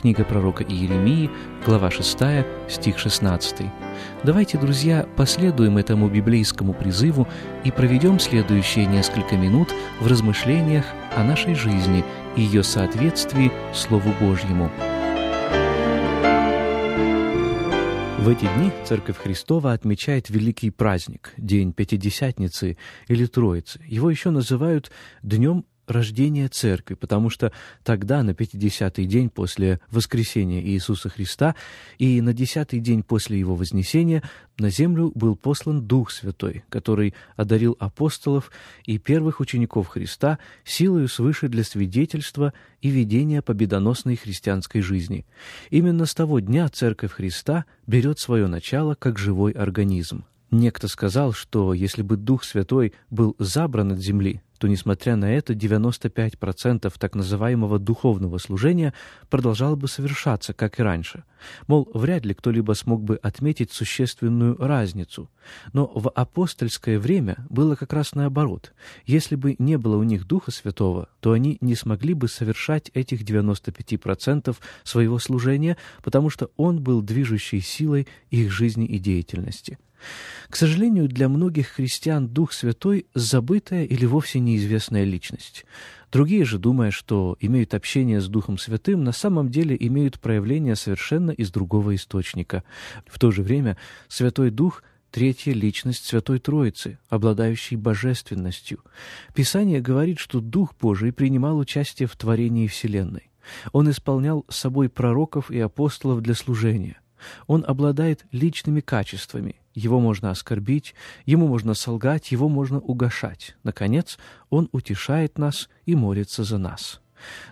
Книга пророка Иеремии, глава 6, стих 16. Давайте, друзья, последуем этому библейскому призыву и проведем следующие несколько минут в размышлениях о нашей жизни и ее соответствии Слову Божьему. В эти дни Церковь Христова отмечает великий праздник, День Пятидесятницы или Троицы. Его еще называют Днем рождения Церкви, потому что тогда, на 50-й день после воскресения Иисуса Христа и на 10-й день после Его вознесения на землю был послан Дух Святой, который одарил апостолов и первых учеников Христа силою свыше для свидетельства и ведения победоносной христианской жизни. Именно с того дня Церковь Христа берет свое начало как живой организм. Некто сказал, что если бы Дух Святой был забран от земли, то, несмотря на это, 95% так называемого духовного служения продолжало бы совершаться, как и раньше. Мол, вряд ли кто-либо смог бы отметить существенную разницу. Но в апостольское время было как раз наоборот. Если бы не было у них Духа Святого, то они не смогли бы совершать этих 95% своего служения, потому что Он был движущей силой их жизни и деятельности. К сожалению, для многих христиан Дух Святой – забытая или вовсе неизвестная личность. Другие же, думая, что имеют общение с Духом Святым, на самом деле имеют проявление совершенно из другого источника. В то же время Святой Дух – третья личность Святой Троицы, обладающей божественностью. Писание говорит, что Дух Божий принимал участие в творении Вселенной. Он исполнял собой пророков и апостолов для служения. Он обладает личными качествами, его можно оскорбить, ему можно солгать, его можно угошать. Наконец, он утешает нас и молится за нас.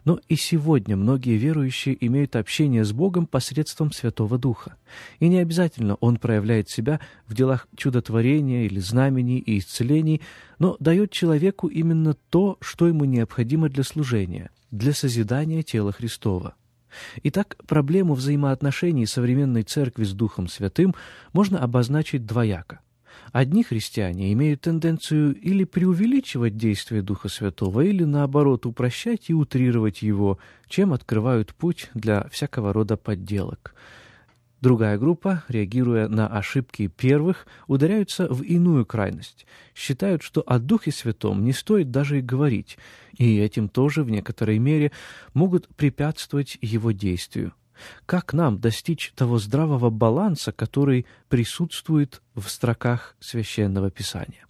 Но и сегодня многие верующие имеют общение с Богом посредством Святого Духа. И не обязательно Он проявляет себя в делах чудотворения или знамений и исцелений, но дает человеку именно то, что ему необходимо для служения, для созидания тела Христова. Итак, проблему взаимоотношений современной церкви с Духом Святым можно обозначить двояко. Одни христиане имеют тенденцию или преувеличивать действие Духа Святого, или, наоборот, упрощать и утрировать его, чем открывают путь для всякого рода подделок – Другая группа, реагируя на ошибки первых, ударяются в иную крайность, считают, что о Духе Святом не стоит даже и говорить, и этим тоже в некоторой мере могут препятствовать его действию. Как нам достичь того здравого баланса, который присутствует в строках Священного Писания?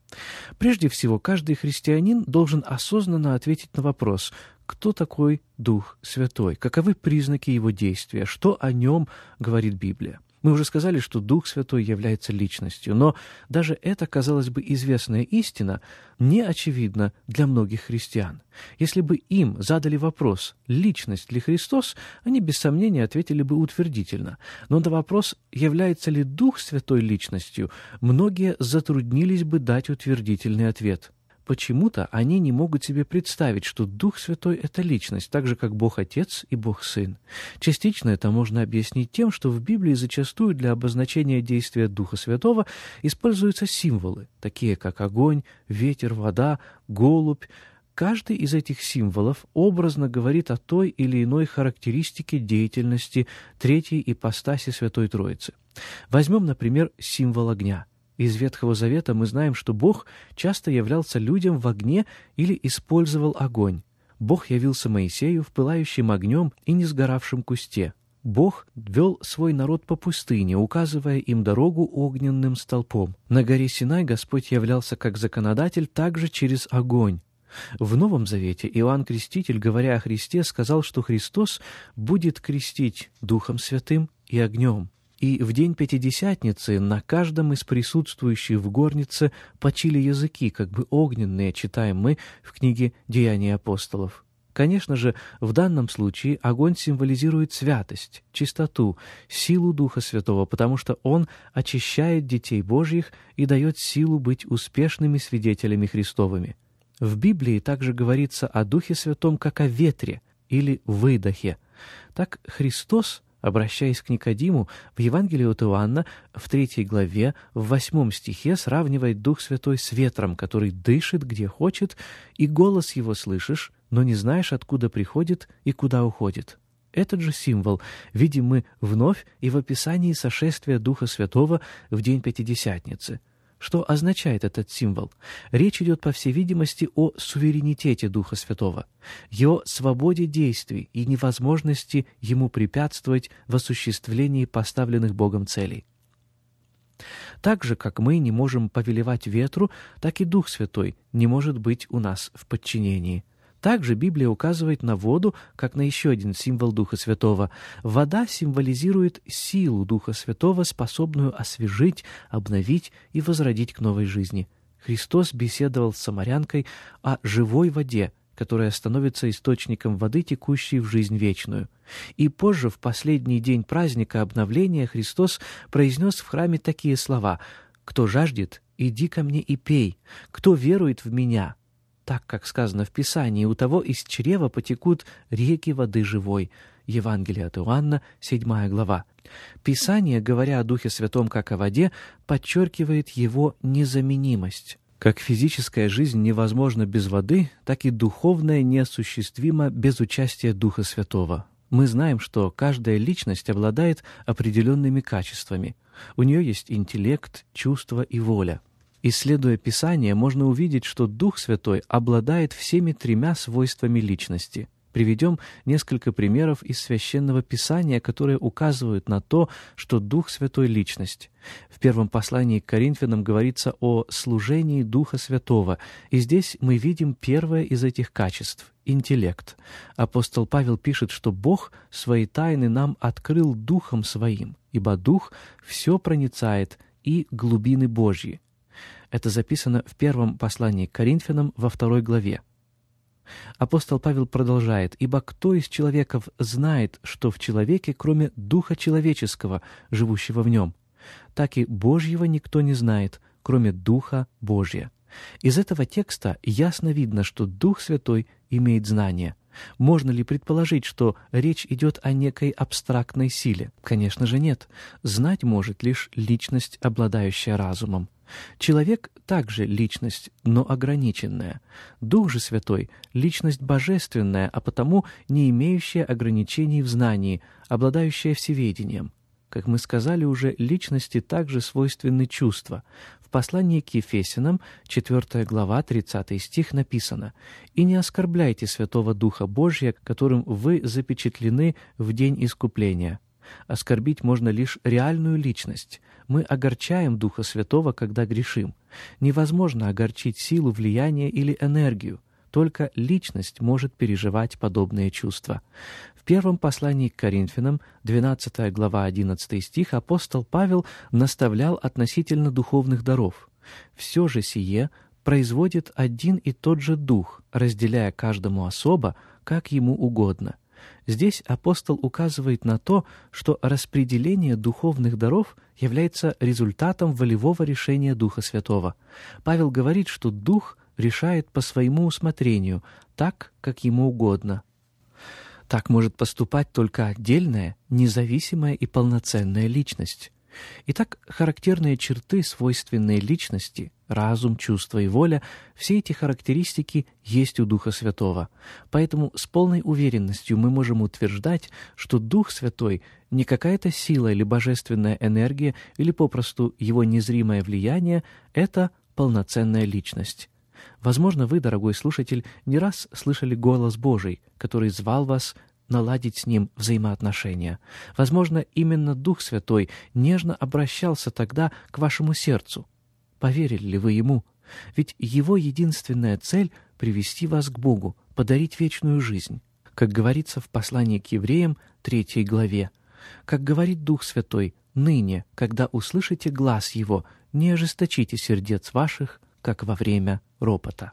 Прежде всего, каждый христианин должен осознанно ответить на вопрос, кто такой Дух Святой, каковы признаки Его действия, что о Нем говорит Библия. Мы уже сказали, что Дух Святой является личностью, но даже эта, казалось бы, известная истина не очевидна для многих христиан. Если бы им задали вопрос «Личность ли Христос?», они без сомнения ответили бы утвердительно. Но на вопрос «Является ли Дух Святой личностью?», многие затруднились бы дать утвердительный ответ – Почему-то они не могут себе представить, что Дух Святой — это личность, так же, как Бог Отец и Бог Сын. Частично это можно объяснить тем, что в Библии зачастую для обозначения действия Духа Святого используются символы, такие как огонь, ветер, вода, голубь. Каждый из этих символов образно говорит о той или иной характеристике деятельности третьей ипостаси Святой Троицы. Возьмем, например, символ огня — из Ветхого Завета мы знаем, что Бог часто являлся людям в огне или использовал огонь. Бог явился Моисею в пылающем огнем и несгоравшем кусте. Бог вел свой народ по пустыне, указывая им дорогу огненным столпом. На горе Синай Господь являлся как законодатель также через огонь. В Новом Завете Иоанн Креститель, говоря о Христе, сказал, что Христос будет крестить Духом Святым и огнем. И в день Пятидесятницы на каждом из присутствующих в горнице почили языки, как бы огненные, читаем мы в книге «Деяния апостолов». Конечно же, в данном случае огонь символизирует святость, чистоту, силу Духа Святого, потому что он очищает детей Божьих и дает силу быть успешными свидетелями Христовыми. В Библии также говорится о Духе Святом как о ветре или выдохе. Так Христос обращаясь к Никодиму, в Евангелии от Иоанна в третьей главе, в восьмом стихе сравнивает Дух Святой с ветром, который дышит где хочет, и голос его слышишь, но не знаешь, откуда приходит и куда уходит. Этот же символ видим мы вновь и в описании сошествия Духа Святого в день Пятидесятницы — что означает этот символ? Речь идет, по всей видимости, о суверенитете Духа Святого, его свободе действий и невозможности ему препятствовать в осуществлении поставленных Богом целей. Так же, как мы не можем повелевать ветру, так и Дух Святой не может быть у нас в подчинении. Также Библия указывает на воду, как на еще один символ Духа Святого. Вода символизирует силу Духа Святого, способную освежить, обновить и возродить к новой жизни. Христос беседовал с самарянкой о живой воде, которая становится источником воды, текущей в жизнь вечную. И позже, в последний день праздника обновления, Христос произнес в храме такие слова «Кто жаждет, иди ко мне и пей, кто верует в Меня, так, как сказано в Писании, у того из чрева потекут реки воды живой. Евангелие от Иоанна, 7 глава. Писание, говоря о Духе Святом как о воде, подчеркивает его незаменимость. Как физическая жизнь невозможна без воды, так и духовная неосуществима без участия Духа Святого. Мы знаем, что каждая личность обладает определенными качествами. У нее есть интеллект, чувства и воля. Исследуя Писание, можно увидеть, что Дух Святой обладает всеми тремя свойствами личности. Приведем несколько примеров из Священного Писания, которые указывают на то, что Дух Святой — личность. В первом послании к Коринфянам говорится о служении Духа Святого, и здесь мы видим первое из этих качеств — интеллект. Апостол Павел пишет, что Бог свои тайны нам открыл Духом Своим, ибо Дух все проницает и глубины Божьи. Это записано в первом послании к Коринфянам во второй главе. Апостол Павел продолжает, «Ибо кто из человеков знает, что в человеке, кроме Духа человеческого, живущего в нем? Так и Божьего никто не знает, кроме Духа Божия». Из этого текста ясно видно, что Дух Святой имеет знание. Можно ли предположить, что речь идет о некой абстрактной силе? Конечно же нет. Знать может лишь личность, обладающая разумом. Человек также личность, но ограниченная. Дух же Святой — личность божественная, а потому не имеющая ограничений в знании, обладающая всеведением. Как мы сказали уже, личности также свойственны чувства. В послании к Ефесянам, 4 глава, 30 стих написано «И не оскорбляйте Святого Духа Божия, которым вы запечатлены в день искупления». Оскорбить можно лишь реальную личность. Мы огорчаем Духа Святого, когда грешим. Невозможно огорчить силу, влияние или энергию. Только личность может переживать подобные чувства. В первом послании к Коринфянам, 12 глава 11 стих, апостол Павел наставлял относительно духовных даров. «Все же сие производит один и тот же Дух, разделяя каждому особо, как ему угодно». Здесь апостол указывает на то, что распределение духовных даров является результатом волевого решения Духа Святого. Павел говорит, что Дух решает по своему усмотрению, так, как ему угодно. Так может поступать только отдельная, независимая и полноценная личность. Итак, характерные черты, свойственные личности, разум, чувство и воля, все эти характеристики есть у Духа Святого. Поэтому с полной уверенностью мы можем утверждать, что Дух Святой не какая-то сила или божественная энергия, или попросту его незримое влияние — это полноценная личность. Возможно, вы, дорогой слушатель, не раз слышали голос Божий, который звал вас наладить с ним взаимоотношения. Возможно, именно Дух Святой нежно обращался тогда к вашему сердцу. Поверили ли вы ему? Ведь его единственная цель — привести вас к Богу, подарить вечную жизнь. Как говорится в послании к евреям, третьей главе. Как говорит Дух Святой, ныне, когда услышите глаз Его, не ожесточите сердец ваших, как во время ропота.